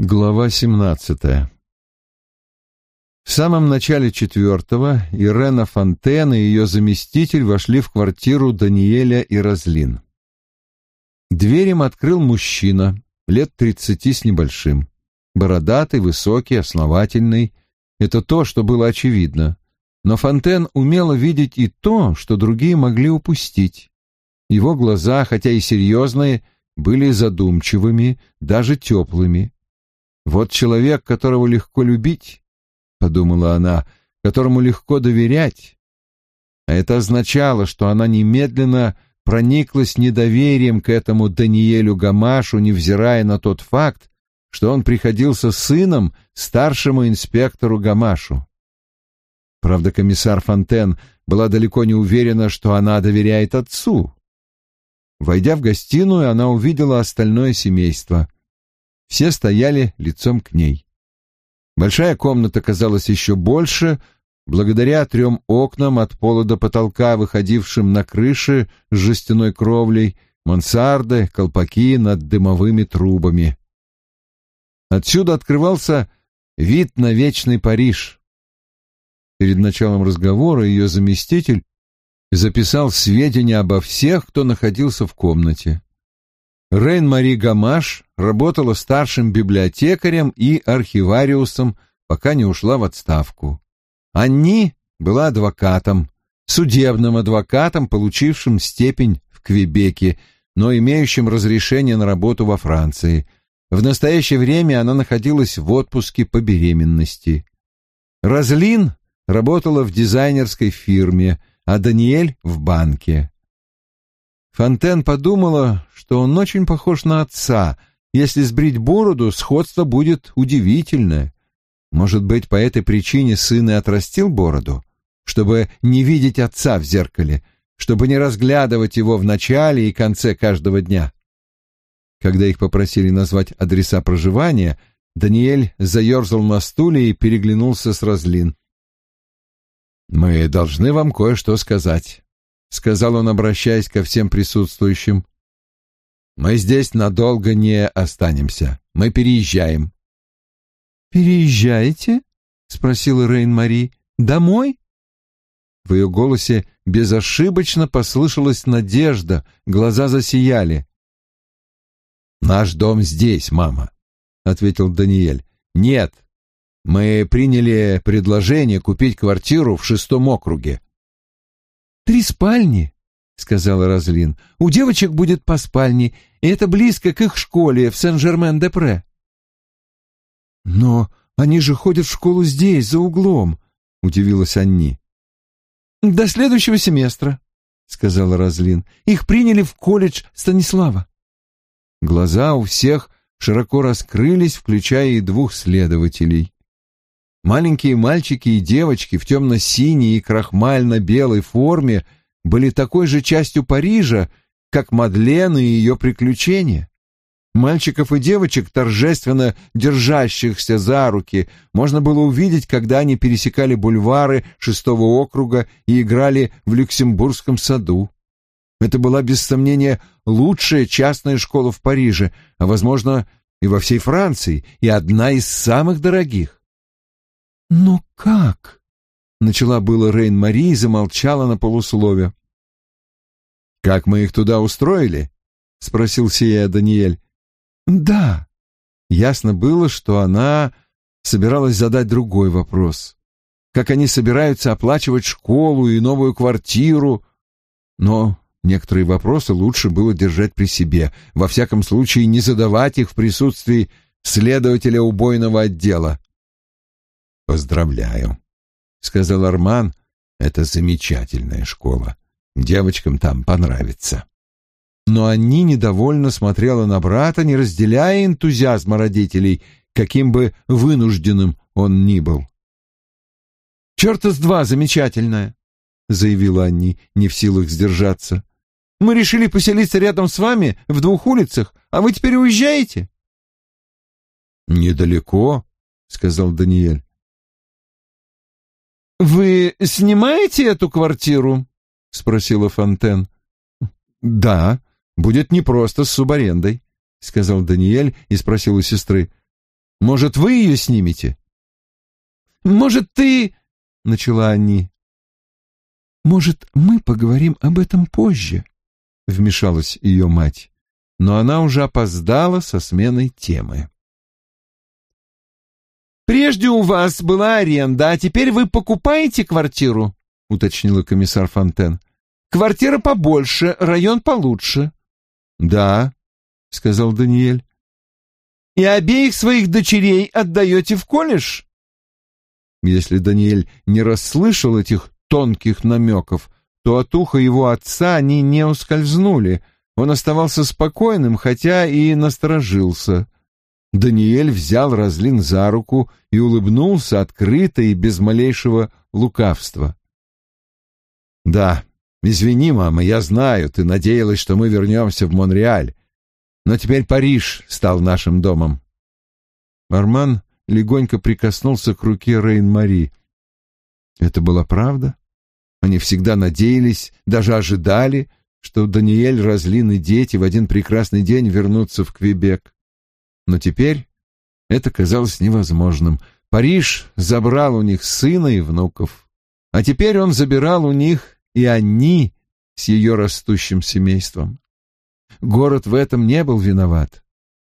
Глава 17 В самом начале четвертого Ирена Фонтен и ее заместитель вошли в квартиру Даниэля и Разлин. Дверь им открыл мужчина, лет тридцати с небольшим. Бородатый, высокий, основательный. Это то, что было очевидно. Но Фонтен умела видеть и то, что другие могли упустить. Его глаза, хотя и серьезные, были задумчивыми, даже теплыми. Вот человек, которого легко любить, — подумала она, — которому легко доверять. А это означало, что она немедленно прониклась недоверием к этому Даниэлю Гамашу, невзирая на тот факт, что он приходился сыном старшему инспектору Гамашу. Правда, комиссар Фонтен была далеко не уверена, что она доверяет отцу. Войдя в гостиную, она увидела остальное семейство — все стояли лицом к ней. Большая комната казалась еще больше, благодаря трем окнам от пола до потолка, выходившим на крыши с жестяной кровлей, мансарды, колпаки над дымовыми трубами. Отсюда открывался вид на вечный Париж. Перед началом разговора ее заместитель записал сведения обо всех, кто находился в комнате. Рейн-Мари Гамаш работала старшим библиотекарем и архивариусом, пока не ушла в отставку. Анни была адвокатом, судебным адвокатом, получившим степень в Квебеке, но имеющим разрешение на работу во Франции. В настоящее время она находилась в отпуске по беременности. Разлин работала в дизайнерской фирме, а Даниэль — в банке. Фонтен подумала, что он очень похож на отца. Если сбрить бороду, сходство будет удивительное. Может быть, по этой причине сын и отрастил бороду, чтобы не видеть отца в зеркале, чтобы не разглядывать его в начале и конце каждого дня. Когда их попросили назвать адреса проживания, Даниэль заерзал на стуле и переглянулся с Разлин. «Мы должны вам кое-что сказать», — сказал он, обращаясь ко всем присутствующим. «Мы здесь надолго не останемся. Мы переезжаем». «Переезжаете?» — спросила Рейн-Мари. «Домой?» В ее голосе безошибочно послышалась надежда, глаза засияли. «Наш дом здесь, мама», — ответил Даниэль. «Нет, мы приняли предложение купить квартиру в шестом округе. «Три спальни», — сказала Розлин. «У девочек будет по спальне, и это близко к их школе в Сен-Жермен-де-Пре». «Но они же ходят в школу здесь, за углом», — удивилась Анни. «До следующего семестра», — сказала Розлин. «Их приняли в колледж Станислава». Глаза у всех широко раскрылись, включая и двух следователей. Маленькие мальчики и девочки в темно-синей и крахмально-белой форме были такой же частью Парижа, как Мадлен и ее приключения. Мальчиков и девочек, торжественно держащихся за руки, можно было увидеть, когда они пересекали бульвары шестого округа и играли в Люксембургском саду. Это была, без сомнения, лучшая частная школа в Париже, а, возможно, и во всей Франции, и одна из самых дорогих. «Но как?» — начала было Рейн-Мари и замолчала на полуслове. «Как мы их туда устроили?» — спросил сия Даниэль. «Да». Ясно было, что она собиралась задать другой вопрос. Как они собираются оплачивать школу и новую квартиру? Но некоторые вопросы лучше было держать при себе, во всяком случае не задавать их в присутствии следователя убойного отдела. «Поздравляю», — сказал Арман. «Это замечательная школа. Девочкам там понравится». Но они недовольно смотрела на брата, не разделяя энтузиазма родителей, каким бы вынужденным он ни был. «Черта с два замечательная», — заявила Анни, не в силах сдержаться. «Мы решили поселиться рядом с вами в двух улицах, а вы теперь уезжаете?» «Недалеко», — сказал Даниэль. «Вы снимаете эту квартиру?» — спросила Фонтен. «Да, будет непросто с субарендой», — сказал Даниэль и спросил у сестры. Может, вы ее снимете?» «Может, ты...» — начала Анни. «Может, мы поговорим об этом позже?» — вмешалась ее мать. Но она уже опоздала со сменой темы. «Прежде у вас была аренда, а теперь вы покупаете квартиру?» — уточнила комиссар Фонтен. «Квартира побольше, район получше». «Да», — сказал Даниэль. «И обеих своих дочерей отдаете в колледж?» Если Даниэль не расслышал этих тонких намеков, то от уха его отца они не ускользнули. Он оставался спокойным, хотя и насторожился. Даниэль взял Разлин за руку и улыбнулся открыто и без малейшего лукавства. «Да, извини, мама, я знаю, ты надеялась, что мы вернемся в Монреаль, но теперь Париж стал нашим домом». Арман легонько прикоснулся к руке Рейн-Мари. Это была правда? Они всегда надеялись, даже ожидали, что Даниэль, Разлин и дети в один прекрасный день вернутся в Квебек. Но теперь это казалось невозможным. Париж забрал у них сына и внуков. А теперь он забирал у них и они с ее растущим семейством. Город в этом не был виноват.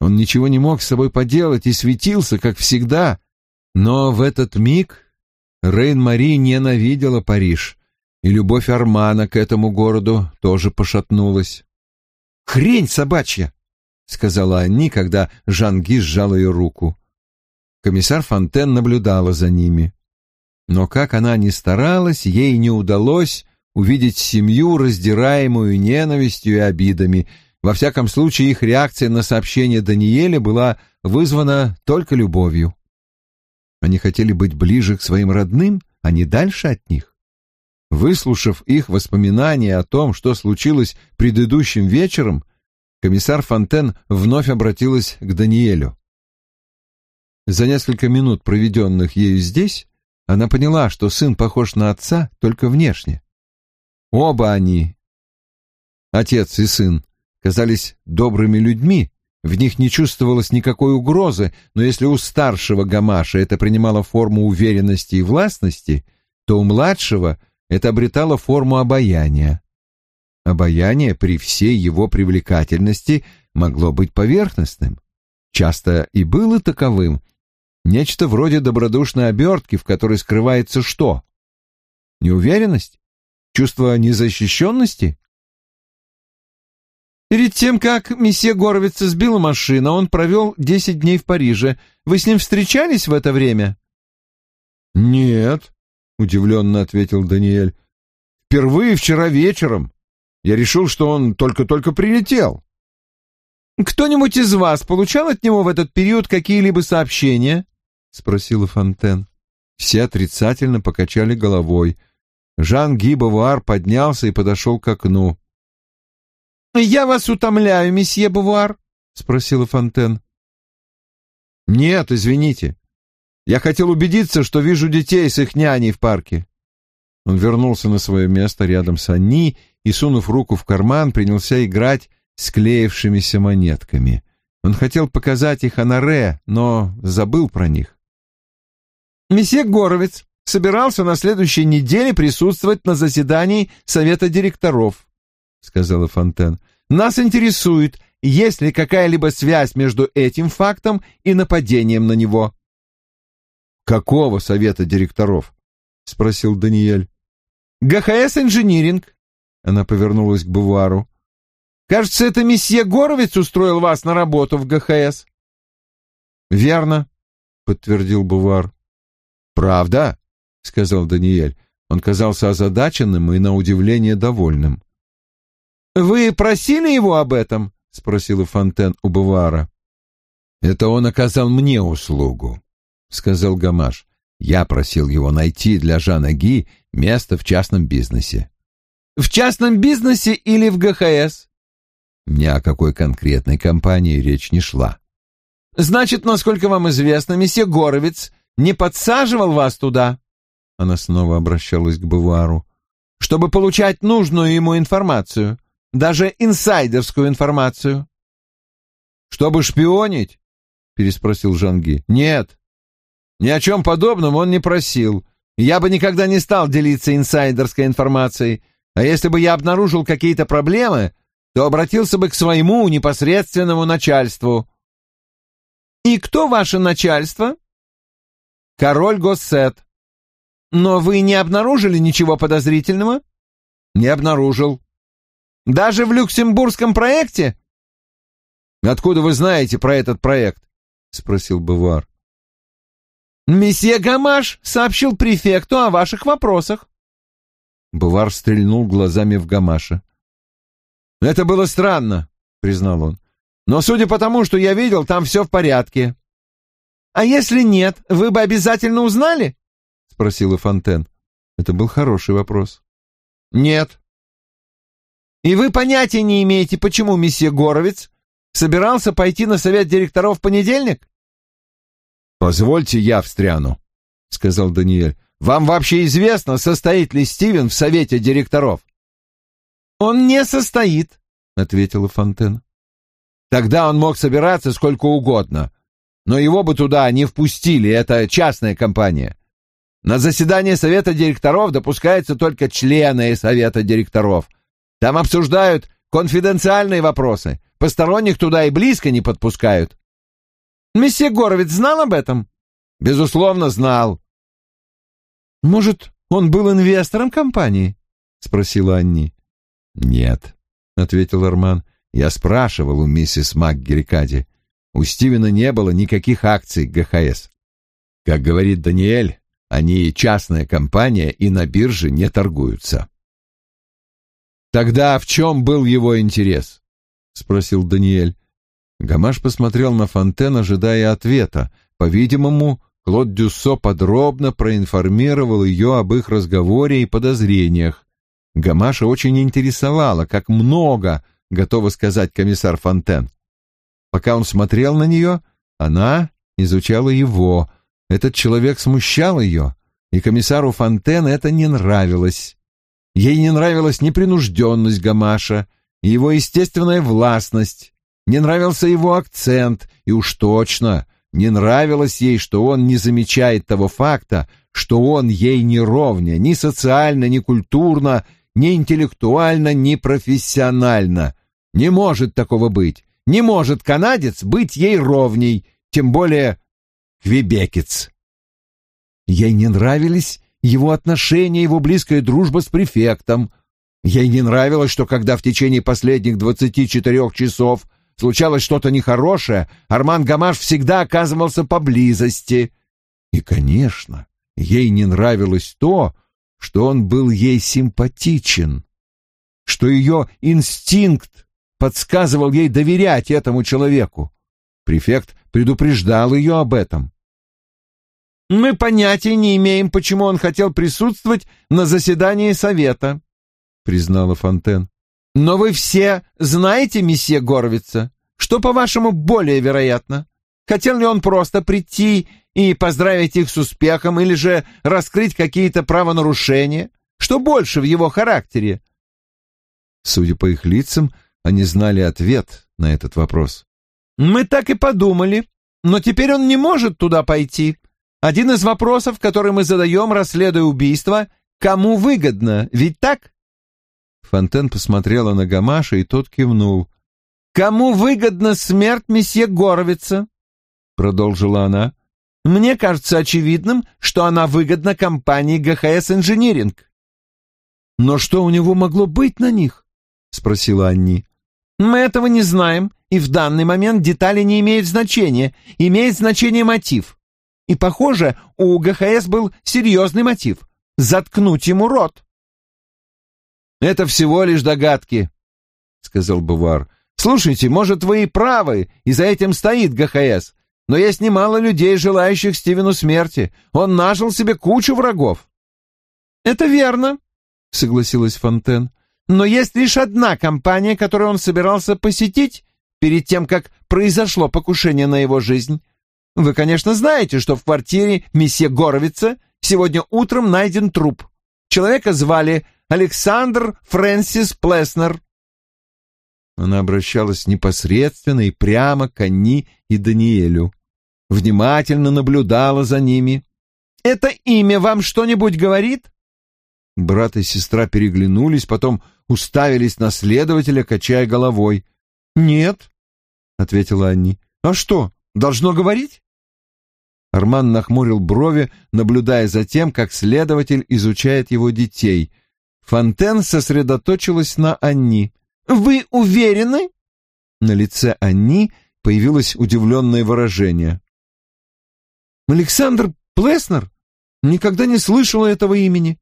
Он ничего не мог с собой поделать и светился, как всегда. Но в этот миг Рейн-Мари ненавидела Париж, и любовь Армана к этому городу тоже пошатнулась. «Хрень собачья!» — сказала Анни, когда Жанги сжал ее руку. Комиссар Фонтен наблюдала за ними. Но как она ни старалась, ей не удалось увидеть семью, раздираемую ненавистью и обидами. Во всяком случае, их реакция на сообщение Даниэля была вызвана только любовью. Они хотели быть ближе к своим родным, а не дальше от них. Выслушав их воспоминания о том, что случилось предыдущим вечером, комиссар Фонтен вновь обратилась к Даниэлю. За несколько минут, проведенных ею здесь, она поняла, что сын похож на отца только внешне. Оба они, отец и сын, казались добрыми людьми, в них не чувствовалось никакой угрозы, но если у старшего Гамаша это принимало форму уверенности и властности, то у младшего это обретало форму обаяния. Обаяние при всей его привлекательности могло быть поверхностным, часто и было таковым, нечто вроде добродушной обертки, в которой скрывается что? Неуверенность? Чувство незащищенности? Перед тем, как месье Горовиц сбила машину, он провел десять дней в Париже. Вы с ним встречались в это время? Нет, удивленно ответил Даниэль. Впервые вчера вечером. Я решил, что он только-только прилетел. Кто-нибудь из вас получал от него в этот период какие-либо сообщения? спросила Фонтен. Все отрицательно покачали головой. Жан Ги поднялся и подошел к окну. «Я вас утомляю, месье Бавуар?» — спросила Фонтен. «Нет, извините. Я хотел убедиться, что вижу детей с их няней в парке». Он вернулся на свое место рядом с Анни и, сунув руку в карман, принялся играть склеившимися монетками. Он хотел показать их Анаре, но забыл про них. «Месье Горовец, собирался на следующей неделе присутствовать на заседании Совета директоров», — сказала Фонтен. «Нас интересует, есть ли какая-либо связь между этим фактом и нападением на него». «Какого Совета директоров?» — спросил Даниэль. «ГХС Инжиниринг», — она повернулась к Бувару. «Кажется, это месье Горовец устроил вас на работу в ГХС». «Верно», — подтвердил Бувар. «Правда?» — сказал Даниэль. Он казался озадаченным и, на удивление, довольным. «Вы просили его об этом?» — спросила Фонтен у Бавара. «Это он оказал мне услугу», — сказал Гамаш. «Я просил его найти для Жана Ги место в частном бизнесе». «В частном бизнесе или в ГХС?» Ни о какой конкретной компании речь не шла. «Значит, насколько вам известно, месье Горовец не подсаживал вас туда?» Она снова обращалась к Бавуару. «Чтобы получать нужную ему информацию, даже инсайдерскую информацию». «Чтобы шпионить?» — переспросил Жанги. «Нет, ни о чем подобном он не просил. Я бы никогда не стал делиться инсайдерской информацией, а если бы я обнаружил какие-то проблемы, то обратился бы к своему непосредственному начальству». «И кто ваше начальство?» «Король Госсет». «Но вы не обнаружили ничего подозрительного?» «Не обнаружил». «Даже в люксембургском проекте?» «Откуда вы знаете про этот проект?» — спросил Бувар. «Месье Гамаш сообщил префекту о ваших вопросах». Бувар стрельнул глазами в Гамаша. «Это было странно», — признал он. «Но судя по тому, что я видел, там все в порядке». «А если нет, вы бы обязательно узнали?» — спросила Фонтен. Это был хороший вопрос. «Нет». «И вы понятия не имеете, почему месье Горовец Собирался пойти на совет директоров в понедельник? «Позвольте я встряну», — сказал Даниэль. «Вам вообще известно, состоит ли Стивен в совете директоров?» «Он не состоит», — ответила Фонтен. «Тогда он мог собираться сколько угодно, но его бы туда не впустили, это частная компания. На заседание совета директоров допускаются только члены совета директоров. Там обсуждают конфиденциальные вопросы, Посторонних туда и близко не подпускают. Месье Горовец знал об этом? Безусловно, знал. Может, он был инвестором компании? Спросила Анни. Нет, ответил Арман. Я спрашивал у миссис МакГерикади. У Стивена не было никаких акций ГХС. Как говорит Даниэль, они частная компания и на бирже не торгуются. Тогда в чем был его интерес? — спросил Даниэль. Гамаш посмотрел на Фонтен, ожидая ответа. По-видимому, Клод Дюссо подробно проинформировал ее об их разговоре и подозрениях. Гамаша очень интересовало, как много готова сказать комиссар Фонтен. Пока он смотрел на нее, она изучала его. Этот человек смущал ее, и комиссару Фонтен это не нравилось. Ей не нравилась непринужденность Гамаша, его естественная властность, не нравился его акцент, и уж точно не нравилось ей, что он не замечает того факта, что он ей не ровня ни социально, ни культурно, ни интеллектуально, ни профессионально. Не может такого быть. Не может канадец быть ей ровней, тем более квебекец. Ей не нравились его отношения, его близкая дружба с префектом — Ей не нравилось, что когда в течение последних двадцати четырех часов случалось что-то нехорошее, Арман Гамаш всегда оказывался поблизости. И, конечно, ей не нравилось то, что он был ей симпатичен, что ее инстинкт подсказывал ей доверять этому человеку. Префект предупреждал ее об этом. «Мы понятия не имеем, почему он хотел присутствовать на заседании совета», — признала Фонтен. «Но вы все знаете месье Горвица. Что, по-вашему, более вероятно? Хотел ли он просто прийти и поздравить их с успехом или же раскрыть какие-то правонарушения? Что больше в его характере?» Судя по их лицам, они знали ответ на этот вопрос. «Мы так и подумали, но теперь он не может туда пойти. Один из вопросов, который мы задаем, расследуя убийство, кому выгодно, ведь так?» Фонтен посмотрела на Гамаша, и тот кивнул. «Кому выгодна смерть месье Горовица?» — продолжила она. «Мне кажется очевидным, что она выгодна компании ГХС Инжиниринг». «Но что у него могло быть на них?» — спросила Анни. «Мы этого не знаем, и в данный момент детали не имеют значения, имеет значение мотив. И, похоже, у ГХС был серьезный мотив — заткнуть ему рот». Это всего лишь догадки, — сказал Бувар. Слушайте, может, вы и правы, и за этим стоит ГХС, но есть немало людей, желающих Стивену смерти. Он нажил себе кучу врагов. Это верно, — согласилась Фонтен. Но есть лишь одна компания, которую он собирался посетить перед тем, как произошло покушение на его жизнь. Вы, конечно, знаете, что в квартире месье Горовица сегодня утром найден труп. Человека звали Александр Фрэнсис Плеснер. Она обращалась непосредственно и прямо к Анни и Даниэлю. внимательно наблюдала за ними. «Это имя вам что-нибудь говорит?» Брат и сестра переглянулись, потом уставились на следователя, качая головой. «Нет», — ответила Анни. «А что, должно говорить?» Арман нахмурил брови, наблюдая за тем, как следователь изучает его детей. Фонтен сосредоточилась на Анни. «Вы уверены?» На лице Анни появилось удивленное выражение. «Александр Плеснер? Никогда не слышала этого имени».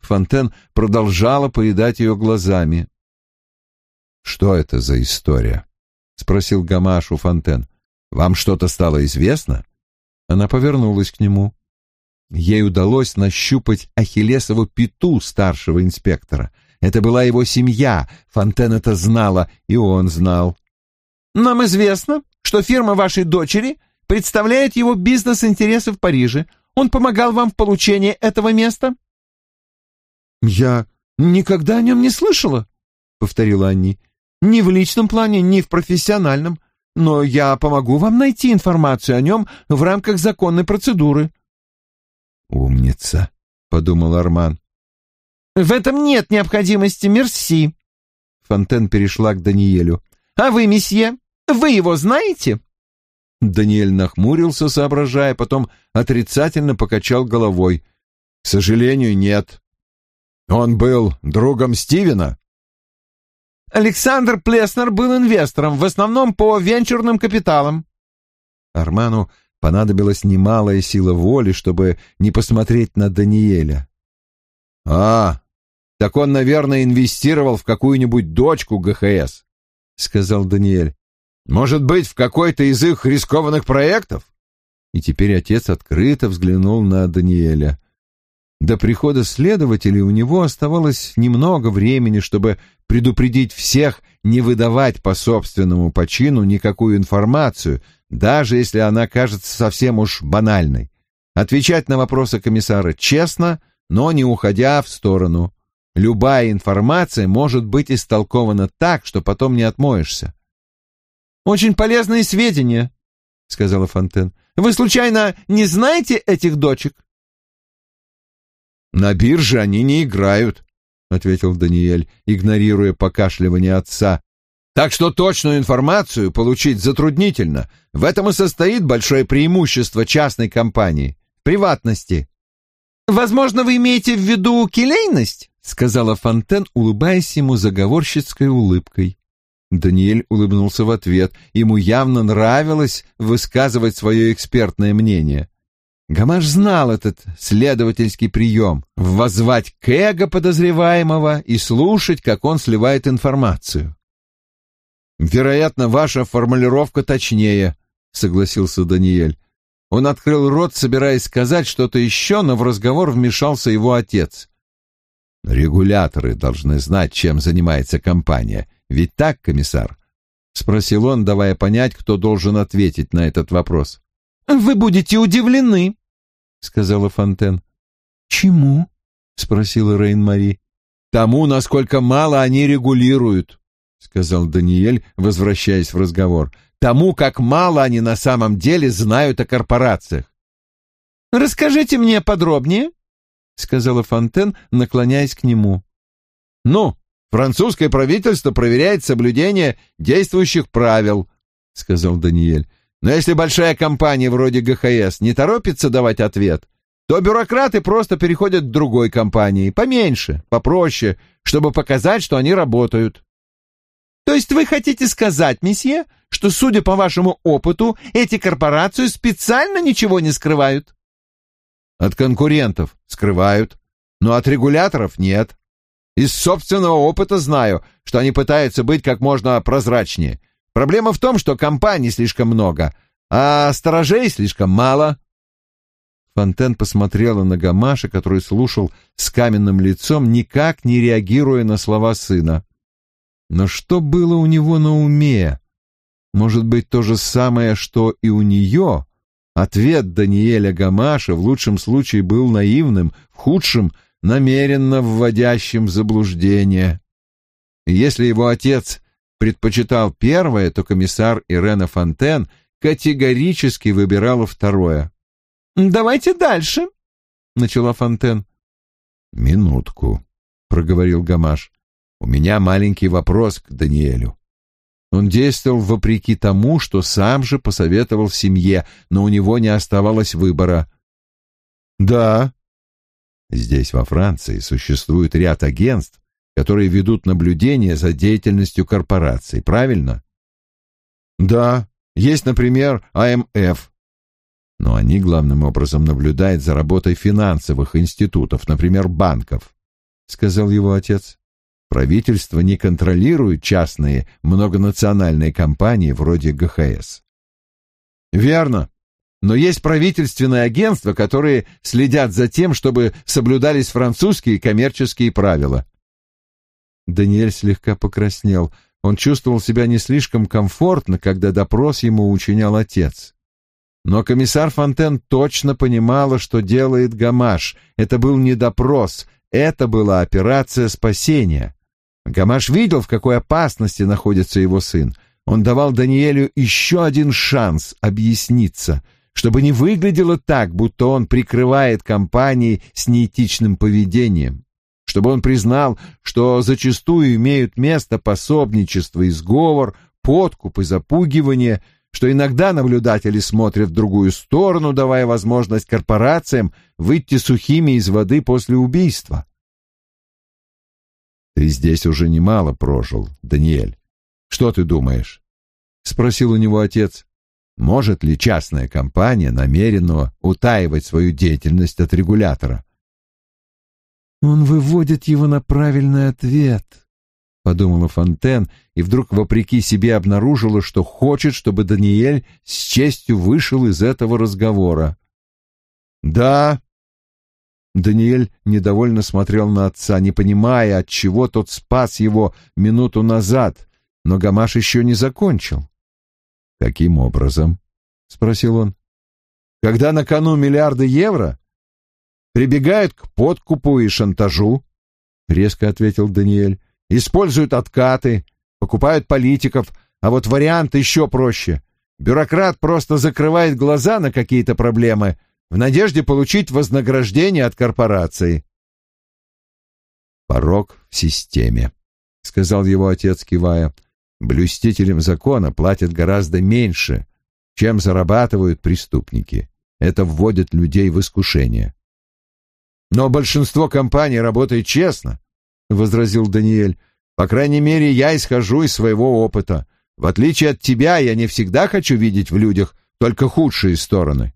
Фонтен продолжала поедать ее глазами. «Что это за история?» — спросил Гамаш у Фонтен. «Вам что-то стало известно?» Она повернулась к нему. Ей удалось нащупать Ахиллесову пету старшего инспектора. Это была его семья, Фонтен это знала, и он знал. «Нам известно, что фирма вашей дочери представляет его бизнес-интересы в Париже. Он помогал вам в получении этого места?» «Я никогда о нем не слышала», — повторила Анни. «Ни в личном плане, ни в профессиональном. Но я помогу вам найти информацию о нем в рамках законной процедуры». «Умница», — подумал Арман. «В этом нет необходимости, мерси». Фонтен перешла к Даниэлю. «А вы, месье, вы его знаете?» Даниэль нахмурился, соображая, потом отрицательно покачал головой. «К сожалению, нет. Он был другом Стивена?» Александр Плеснер был инвестором, в основном по венчурным капиталам. Арману понадобилась немалая сила воли, чтобы не посмотреть на Даниэля. «А, так он, наверное, инвестировал в какую-нибудь дочку ГХС», — сказал Даниэль. «Может быть, в какой-то из их рискованных проектов?» И теперь отец открыто взглянул на Даниэля. До прихода следователей у него оставалось немного времени, чтобы предупредить всех не выдавать по собственному почину никакую информацию, даже если она кажется совсем уж банальной. Отвечать на вопросы комиссара честно, но не уходя в сторону. Любая информация может быть истолкована так, что потом не отмоешься. «Очень полезные сведения», — сказала Фонтен. «Вы, случайно, не знаете этих дочек?» «На бирже они не играют», — ответил Даниэль, игнорируя покашливание отца. «Так что точную информацию получить затруднительно. В этом и состоит большое преимущество частной компании — приватности». «Возможно, вы имеете в виду келейность?» — сказала Фонтен, улыбаясь ему заговорщицкой улыбкой. Даниэль улыбнулся в ответ. Ему явно нравилось высказывать свое экспертное мнение. Гамаш знал этот следовательский прием — воззвать к эго подозреваемого и слушать, как он сливает информацию. «Вероятно, ваша формулировка точнее», — согласился Даниэль. Он открыл рот, собираясь сказать что-то еще, но в разговор вмешался его отец. «Регуляторы должны знать, чем занимается компания. Ведь так, комиссар?» — спросил он, давая понять, кто должен ответить на этот вопрос. «Вы будете удивлены», — сказала Фонтен. «Чему?» — спросила Рейн-Мари. «Тому, насколько мало они регулируют», — сказал Даниэль, возвращаясь в разговор. «Тому, как мало они на самом деле знают о корпорациях». «Расскажите мне подробнее», — сказала Фонтен, наклоняясь к нему. «Ну, французское правительство проверяет соблюдение действующих правил», — сказал Даниэль. Но если большая компания вроде ГХС не торопится давать ответ, то бюрократы просто переходят к другой компании, поменьше, попроще, чтобы показать, что они работают. То есть вы хотите сказать, месье, что, судя по вашему опыту, эти корпорации специально ничего не скрывают? От конкурентов скрывают, но от регуляторов нет. Из собственного опыта знаю, что они пытаются быть как можно прозрачнее, Проблема в том, что компаний слишком много, а сторожей слишком мало. Фонтен посмотрела на Гамаша, который слушал с каменным лицом, никак не реагируя на слова сына. Но что было у него на уме? Может быть, то же самое, что и у нее? Ответ Даниэля Гамаша в лучшем случае был наивным, в худшем — намеренно вводящим в заблуждение. если его отец предпочитал первое, то комиссар Ирена Фонтен категорически выбирала второе. «Давайте дальше», — начала Фонтен. «Минутку», — проговорил Гамаш. «У меня маленький вопрос к Даниэлю». Он действовал вопреки тому, что сам же посоветовал семье, но у него не оставалось выбора. «Да». Здесь, во Франции, существует ряд агентств, которые ведут наблюдение за деятельностью корпораций, правильно? Да, есть, например, АМФ. Но они главным образом наблюдают за работой финансовых институтов, например, банков, сказал его отец. Правительство не контролирует частные многонациональные компании вроде ГХС. Верно. Но есть правительственные агентства, которые следят за тем, чтобы соблюдались французские коммерческие правила. Даниэль слегка покраснел. Он чувствовал себя не слишком комфортно, когда допрос ему учинял отец. Но комиссар Фонтен точно понимала, что делает Гамаш. Это был не допрос, это была операция спасения. Гамаш видел, в какой опасности находится его сын. Он давал Даниэлю еще один шанс объясниться, чтобы не выглядело так, будто он прикрывает компании с неэтичным поведением чтобы он признал, что зачастую имеют место пособничество и сговор, подкуп и запугивание, что иногда наблюдатели смотрят в другую сторону, давая возможность корпорациям выйти сухими из воды после убийства. «Ты здесь уже немало прожил, Даниэль. Что ты думаешь?» — спросил у него отец. «Может ли частная компания намеренно утаивать свою деятельность от регулятора?» Он выводит его на правильный ответ, подумала Фонтен и вдруг вопреки себе обнаружила, что хочет, чтобы Даниэль с честью вышел из этого разговора. Да. Даниэль недовольно смотрел на отца, не понимая, от чего тот спас его минуту назад, но Гамаш еще не закончил. Каким образом? спросил он. Когда на кону миллиарды евро, прибегают к подкупу и шантажу, — резко ответил Даниэль. Используют откаты, покупают политиков, а вот вариант еще проще. Бюрократ просто закрывает глаза на какие-то проблемы в надежде получить вознаграждение от корпорации. «Порог в системе», — сказал его отец, кивая. «Блюстителям закона платят гораздо меньше, чем зарабатывают преступники. Это вводит людей в искушение. Но большинство компаний работает честно, — возразил Даниэль. По крайней мере, я исхожу из своего опыта. В отличие от тебя, я не всегда хочу видеть в людях только худшие стороны.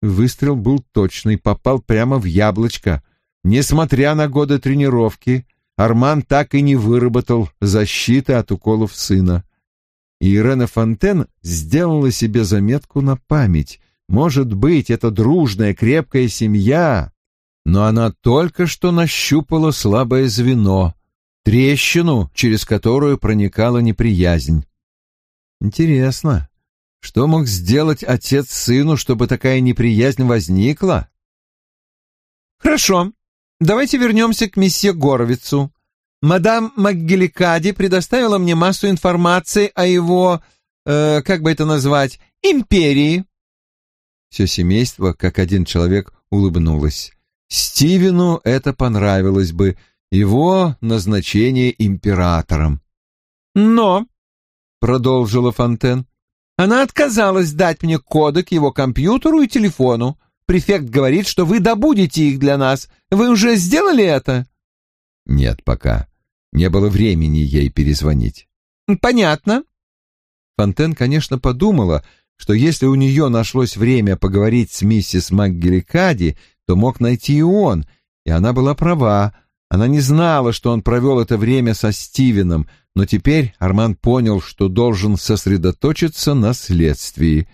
Выстрел был точный, попал прямо в яблочко. Несмотря на годы тренировки, Арман так и не выработал защиты от уколов сына. И Ирена Фонтен сделала себе заметку на память. Может быть, эта дружная, крепкая семья но она только что нащупала слабое звено, трещину, через которую проникала неприязнь. Интересно, что мог сделать отец сыну, чтобы такая неприязнь возникла? Хорошо, давайте вернемся к месье Горовицу. Мадам МакГеликади предоставила мне массу информации о его, э, как бы это назвать, империи. Все семейство, как один человек, улыбнулось. Стивену это понравилось бы, его назначение императором. «Но», — продолжила Фонтен, — «она отказалась дать мне коды к его компьютеру и телефону. Префект говорит, что вы добудете их для нас. Вы уже сделали это?» «Нет, пока. Не было времени ей перезвонить». «Понятно». Фонтен, конечно, подумала, что если у нее нашлось время поговорить с миссис МакГеликади, то мог найти и он, и она была права. Она не знала, что он провел это время со Стивеном, но теперь Арман понял, что должен сосредоточиться на следствии.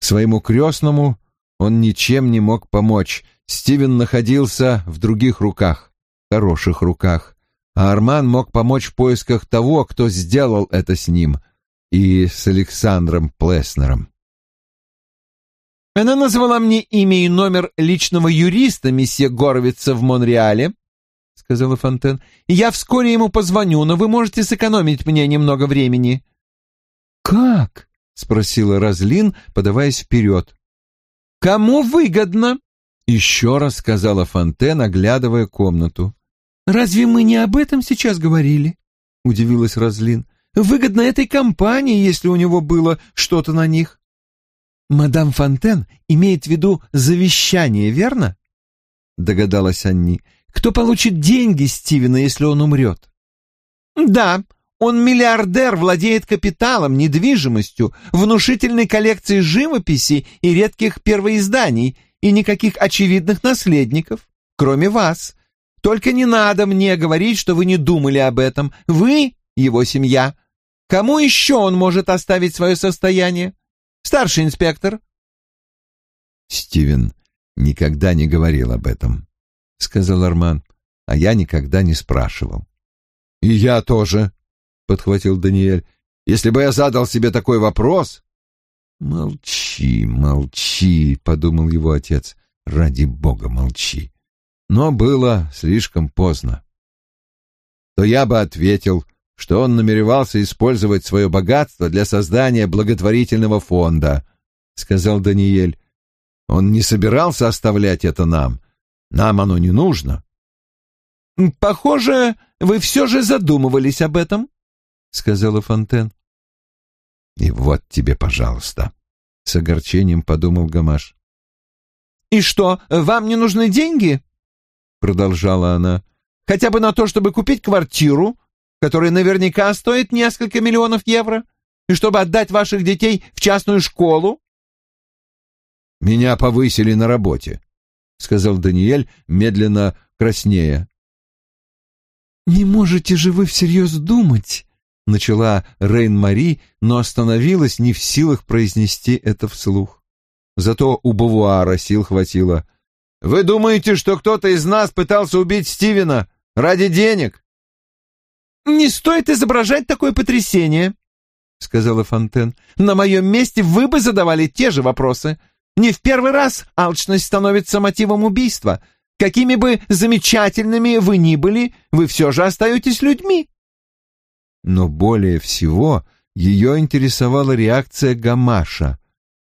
Своему крестному он ничем не мог помочь. Стивен находился в других руках, хороших руках, а Арман мог помочь в поисках того, кто сделал это с ним, и с Александром Плеснером. Она назвала мне имя и номер личного юриста месье Горовица в Монреале, — сказала Фонтен. — Я вскоре ему позвоню, но вы можете сэкономить мне немного времени. — Как? спросила Разлин, подаваясь вперед. «Кому выгодно?» — еще раз сказала Фонтен, оглядывая комнату. «Разве мы не об этом сейчас говорили?» — удивилась Разлин. «Выгодно этой компании, если у него было что-то на них». «Мадам Фонтен имеет в виду завещание, верно?» — догадалась Анни. «Кто получит деньги Стивена, если он умрет?» «Да, он миллиардер, владеет капиталом, недвижимостью, внушительной коллекцией живописи и редких первоизданий, и никаких очевидных наследников, кроме вас. Только не надо мне говорить, что вы не думали об этом. Вы — его семья. Кому еще он может оставить свое состояние? Старший инспектор?» «Стивен никогда не говорил об этом», — сказал Арман, — «а я никогда не спрашивал». «И я тоже», — подхватил Даниэль. «Если бы я задал себе такой вопрос...» «Молчи, молчи», — подумал его отец. «Ради бога, молчи». Но было слишком поздно. То я бы ответил, что он намеревался использовать свое богатство для создания благотворительного фонда, — сказал Даниэль. Он не собирался оставлять это нам. Нам оно не нужно. — Похоже, вы все же задумывались об этом, — сказала Фонтен. «И вот тебе, пожалуйста», — с огорчением подумал Гамаш. «И что, вам не нужны деньги?» — продолжала она. «Хотя бы на то, чтобы купить квартиру, которая наверняка стоит несколько миллионов евро, и чтобы отдать ваших детей в частную школу?» «Меня повысили на работе», — сказал Даниэль, медленно краснея. «Не можете же вы всерьез думать?» — начала Рейн-Мари, но остановилась не в силах произнести это вслух. Зато у Бавуара сил хватило. «Вы думаете, что кто-то из нас пытался убить Стивена ради денег?» «Не стоит изображать такое потрясение», — сказала Фонтен. «На моем месте вы бы задавали те же вопросы. Не в первый раз алчность становится мотивом убийства. Какими бы замечательными вы ни были, вы все же остаетесь людьми. Но более всего ее интересовала реакция Гамаша.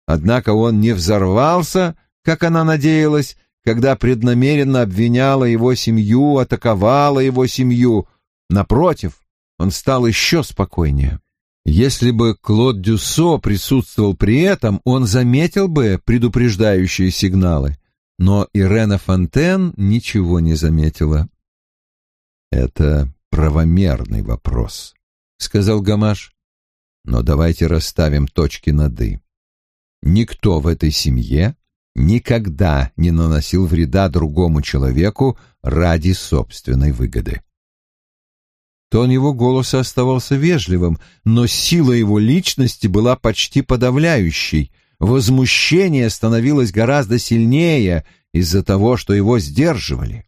Однако он не взорвался, как она надеялась, когда преднамеренно обвиняла его семью, атаковала его семью. Напротив, он стал еще спокойнее. Если бы Клод Дюссо присутствовал при этом, он заметил бы предупреждающие сигналы но Ирена Фонтен ничего не заметила. «Это правомерный вопрос», — сказал Гамаш. «Но давайте расставим точки над «и». Никто в этой семье никогда не наносил вреда другому человеку ради собственной выгоды. Тон его голоса оставался вежливым, но сила его личности была почти подавляющей — возмущение становилось гораздо сильнее из-за того, что его сдерживали.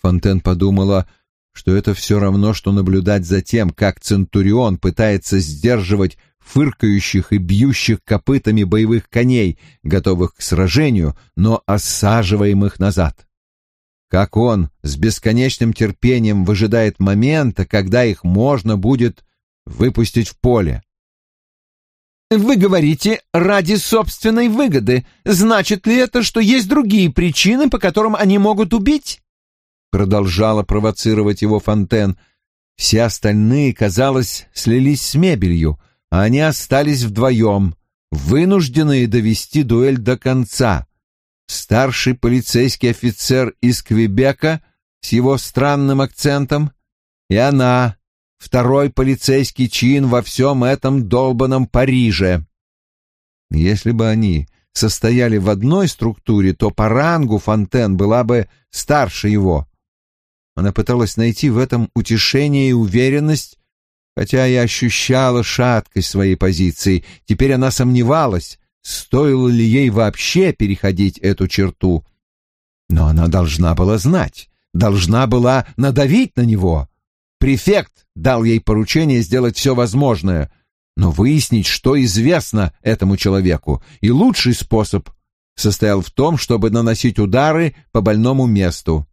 Фонтен подумала, что это все равно, что наблюдать за тем, как Центурион пытается сдерживать фыркающих и бьющих копытами боевых коней, готовых к сражению, но осаживаемых назад. Как он с бесконечным терпением выжидает момента, когда их можно будет выпустить в поле. Вы говорите «ради собственной выгоды». Значит ли это, что есть другие причины, по которым они могут убить? Продолжала провоцировать его Фонтен. Все остальные, казалось, слились с мебелью, а они остались вдвоем, вынужденные довести дуэль до конца. Старший полицейский офицер из Квебека с его странным акцентом и она, второй полицейский чин во всем этом долбанном Париже. Если бы они состояли в одной структуре, то по рангу Фонтен была бы старше его. Она пыталась найти в этом утешение и уверенность, хотя и ощущала шаткость своей позиции. Теперь она сомневалась, стоило ли ей вообще переходить эту черту. Но она должна была знать, должна была надавить на него. Префект дал ей поручение сделать все возможное, но выяснить, что известно этому человеку, и лучший способ состоял в том, чтобы наносить удары по больному месту.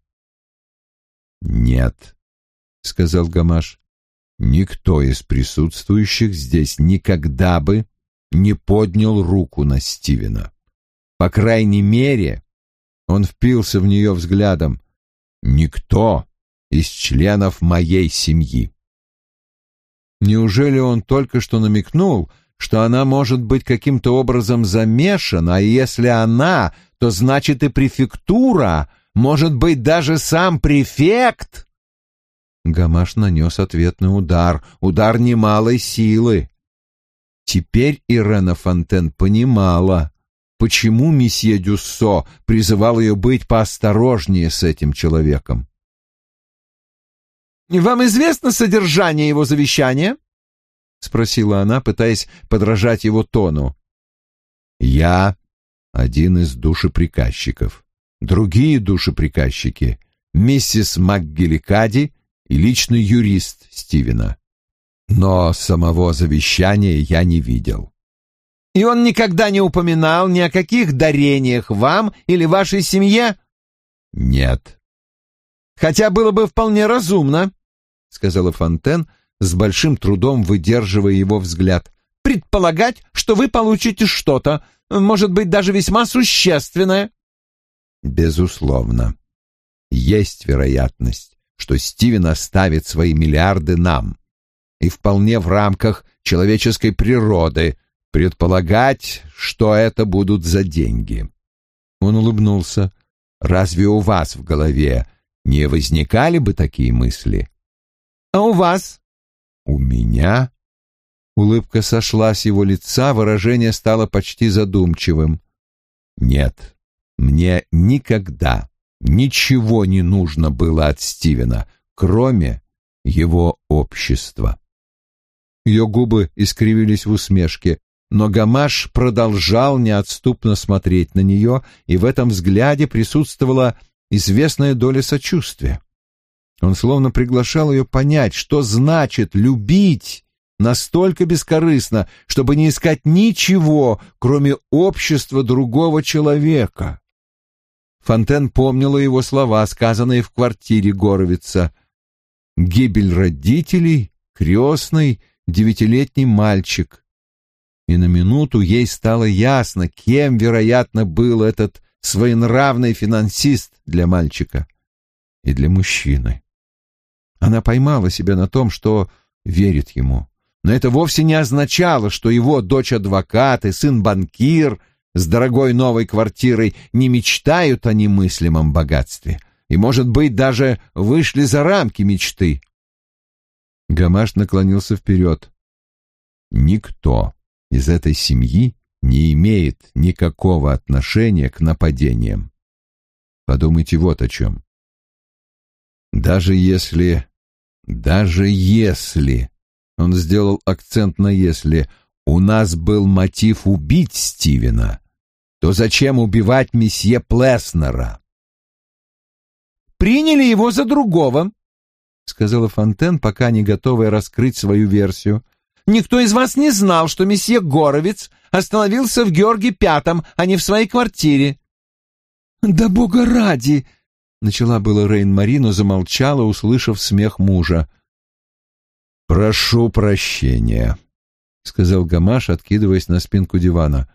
«Нет», — сказал Гамаш, — «никто из присутствующих здесь никогда бы не поднял руку на Стивена. По крайней мере, он впился в нее взглядом. Никто из членов моей семьи. Неужели он только что намекнул, что она может быть каким-то образом замешана, а если она, то значит и префектура, может быть даже сам префект? Гамаш нанес ответный удар, удар немалой силы. Теперь Ирена Фонтен понимала, почему месье Дюссо призывал ее быть поосторожнее с этим человеком. «Вам известно содержание его завещания?» — спросила она, пытаясь подражать его тону. «Я один из душеприказчиков. Другие душеприказчики — миссис МакГеликади и личный юрист Стивена. Но самого завещания я не видел». «И он никогда не упоминал ни о каких дарениях вам или вашей семье?» «Нет». «Хотя было бы вполне разумно», — сказала Фонтен, с большим трудом выдерживая его взгляд. «Предполагать, что вы получите что-то, может быть, даже весьма существенное». «Безусловно. Есть вероятность, что Стивен оставит свои миллиарды нам. И вполне в рамках человеческой природы предполагать, что это будут за деньги». Он улыбнулся. «Разве у вас в голове не возникали бы такие мысли?» «А у вас?» «У меня?» Улыбка сошла с его лица, выражение стало почти задумчивым. «Нет, мне никогда ничего не нужно было от Стивена, кроме его общества». Ее губы искривились в усмешке, но Гамаш продолжал неотступно смотреть на нее, и в этом взгляде присутствовала известная доля сочувствия. Он словно приглашал ее понять, что значит любить настолько бескорыстно, чтобы не искать ничего, кроме общества другого человека. Фонтен помнила его слова, сказанные в квартире Горовица. Гибель родителей, крестный, девятилетний мальчик. И на минуту ей стало ясно, кем, вероятно, был этот своенравный финансист для мальчика и для мужчины. Она поймала себя на том, что верит ему. Но это вовсе не означало, что его дочь-адвокат и сын-банкир с дорогой новой квартирой не мечтают о немыслимом богатстве и, может быть, даже вышли за рамки мечты. Гамаш наклонился вперед. Никто из этой семьи не имеет никакого отношения к нападениям. Подумайте вот о чем. Даже если... Даже если... Он сделал акцент на «если». У нас был мотив убить Стивена. То зачем убивать месье Плеснера? «Приняли его за другого», — сказала Фонтен, пока не готовая раскрыть свою версию. «Никто из вас не знал, что месье Горовец остановился в Георге Пятом, а не в своей квартире». «Да бога ради!» Начала было Рейн-Мари, но замолчала, услышав смех мужа. «Прошу прощения», — сказал Гамаш, откидываясь на спинку дивана.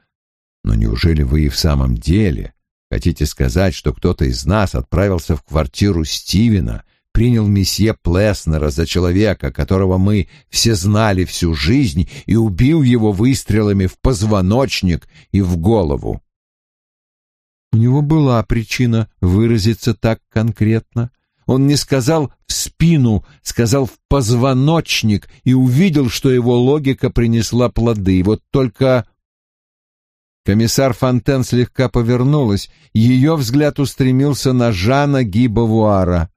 «Но неужели вы и в самом деле хотите сказать, что кто-то из нас отправился в квартиру Стивена, принял месье Плеснера за человека, которого мы все знали всю жизнь, и убил его выстрелами в позвоночник и в голову?» У него была причина выразиться так конкретно. Он не сказал «в спину», сказал «в позвоночник» и увидел, что его логика принесла плоды. Вот только... Комиссар Фонтен слегка повернулась, ее взгляд устремился на Жана Ги Бавуара.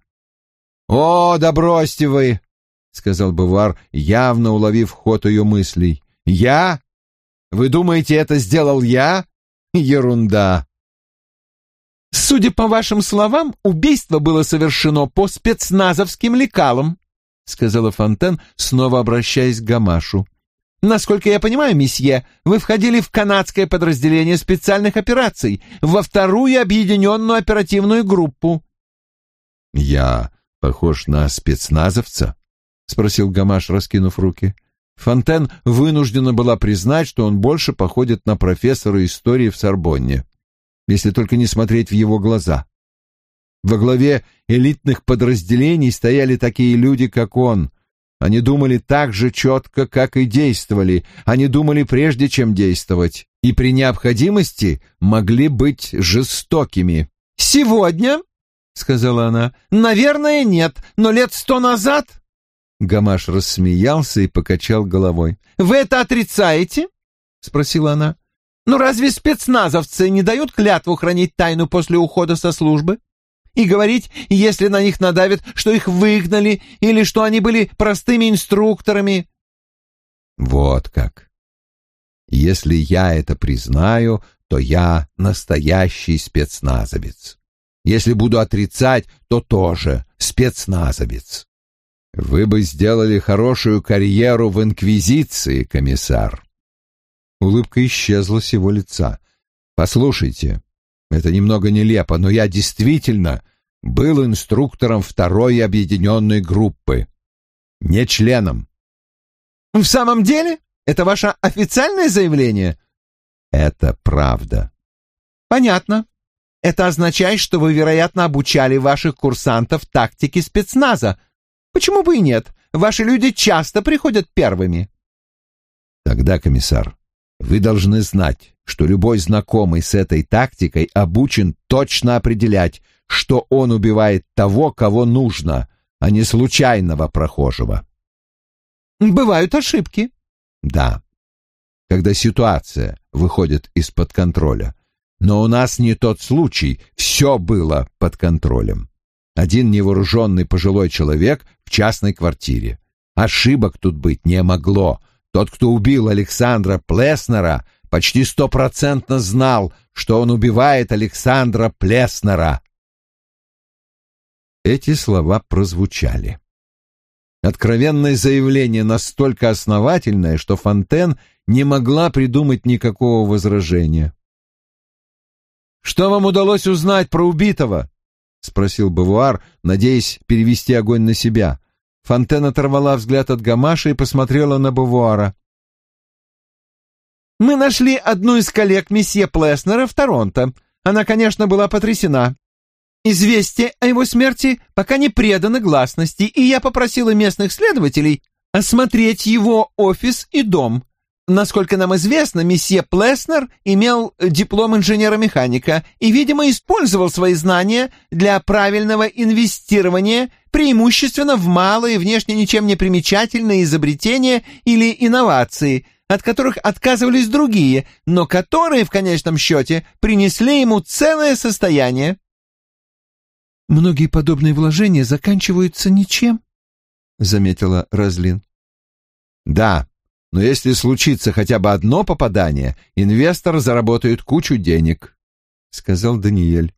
«О, да бросьте вы!» — сказал Бавуар, явно уловив ход ее мыслей. «Я? Вы думаете, это сделал я? Ерунда!» Судя по вашим словам, убийство было совершено по спецназовским лекалам, сказала Фонтен, снова обращаясь к Гамашу. Насколько я понимаю, месье, вы входили в канадское подразделение специальных операций, во вторую объединенную оперативную группу. Я похож на спецназовца? спросил Гамаш, раскинув руки. Фонтен вынуждена была признать, что он больше походит на профессора истории в Сорбонне, если только не смотреть в его глаза. Во главе элитных подразделений стояли такие люди, как он. Они думали так же четко, как и действовали. Они думали прежде, чем действовать. И при необходимости могли быть жестокими. «Сегодня», — сказала она, — «наверное, нет, но лет сто назад Гамаш рассмеялся и покачал головой. «Вы это отрицаете?» — спросила она. «Ну разве спецназовцы не дают клятву хранить тайну после ухода со службы? И говорить, если на них надавят, что их выгнали или что они были простыми инструкторами?» «Вот как. Если я это признаю, то я настоящий спецназовец. Если буду отрицать, то тоже спецназовец. Вы бы сделали хорошую карьеру в Инквизиции, комиссар. Улыбка исчезла с его лица. Послушайте, это немного нелепо, но я действительно был инструктором второй объединенной группы, не членом. В самом деле? Это ваше официальное заявление? Это правда. Понятно. Это означает, что вы, вероятно, обучали ваших курсантов тактике спецназа, Почему бы и нет? Ваши люди часто приходят первыми. Тогда, комиссар, вы должны знать, что любой знакомый с этой тактикой обучен точно определять, что он убивает того, кого нужно, а не случайного прохожего. Бывают ошибки. Да. Когда ситуация выходит из-под контроля. Но у нас не тот случай, все было под контролем. Один невооруженный пожилой человек в частной квартире. Ошибок тут быть не могло. Тот, кто убил Александра Плеснера, почти стопроцентно знал, что он убивает Александра Плеснера. Эти слова прозвучали. Откровенное заявление настолько основательное, что Фонтен не могла придумать никакого возражения. «Что вам удалось узнать про убитого?» — спросил Бавуар, надеясь перевести огонь на себя. Фонтен оторвала взгляд от Гамаша и посмотрела на Бавуара. «Мы нашли одну из коллег месье Плеснера в Торонто. Она, конечно, была потрясена. Известие о его смерти пока не предано гласности, и я попросила местных следователей осмотреть его офис и дом. Насколько нам известно, месье Плеснер имел диплом инженера-механика и, видимо, использовал свои знания для правильного инвестирования преимущественно в малые, внешне ничем не примечательные изобретения или инновации, от которых отказывались другие, но которые, в конечном счете, принесли ему целое состояние. «Многие подобные вложения заканчиваются ничем», — заметила Разлин. «Да», но если случится хотя бы одно попадание, инвестор заработает кучу денег», — сказал Даниэль.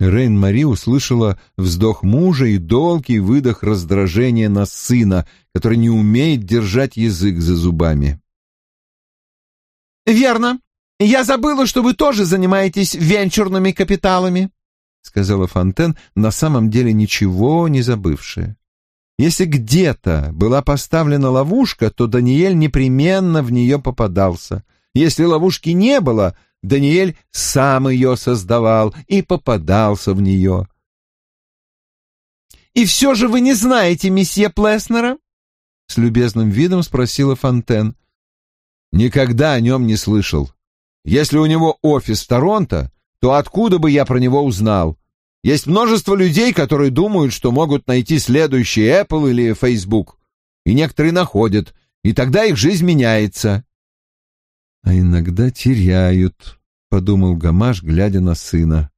Рейн-Мари услышала вздох мужа и долгий выдох раздражения на сына, который не умеет держать язык за зубами. «Верно. Я забыла, что вы тоже занимаетесь венчурными капиталами», — сказала Фонтен, на самом деле ничего не забывшая. Если где-то была поставлена ловушка, то Даниэль непременно в нее попадался. Если ловушки не было, Даниэль сам ее создавал и попадался в нее. «И все же вы не знаете месье Плеснера?» — с любезным видом спросила Фонтен. «Никогда о нем не слышал. Если у него офис в Торонто, то откуда бы я про него узнал? Есть множество людей, которые думают, что могут найти следующий Apple или Facebook. И некоторые находят, и тогда их жизнь меняется. — А иногда теряют, — подумал Гамаш, глядя на сына.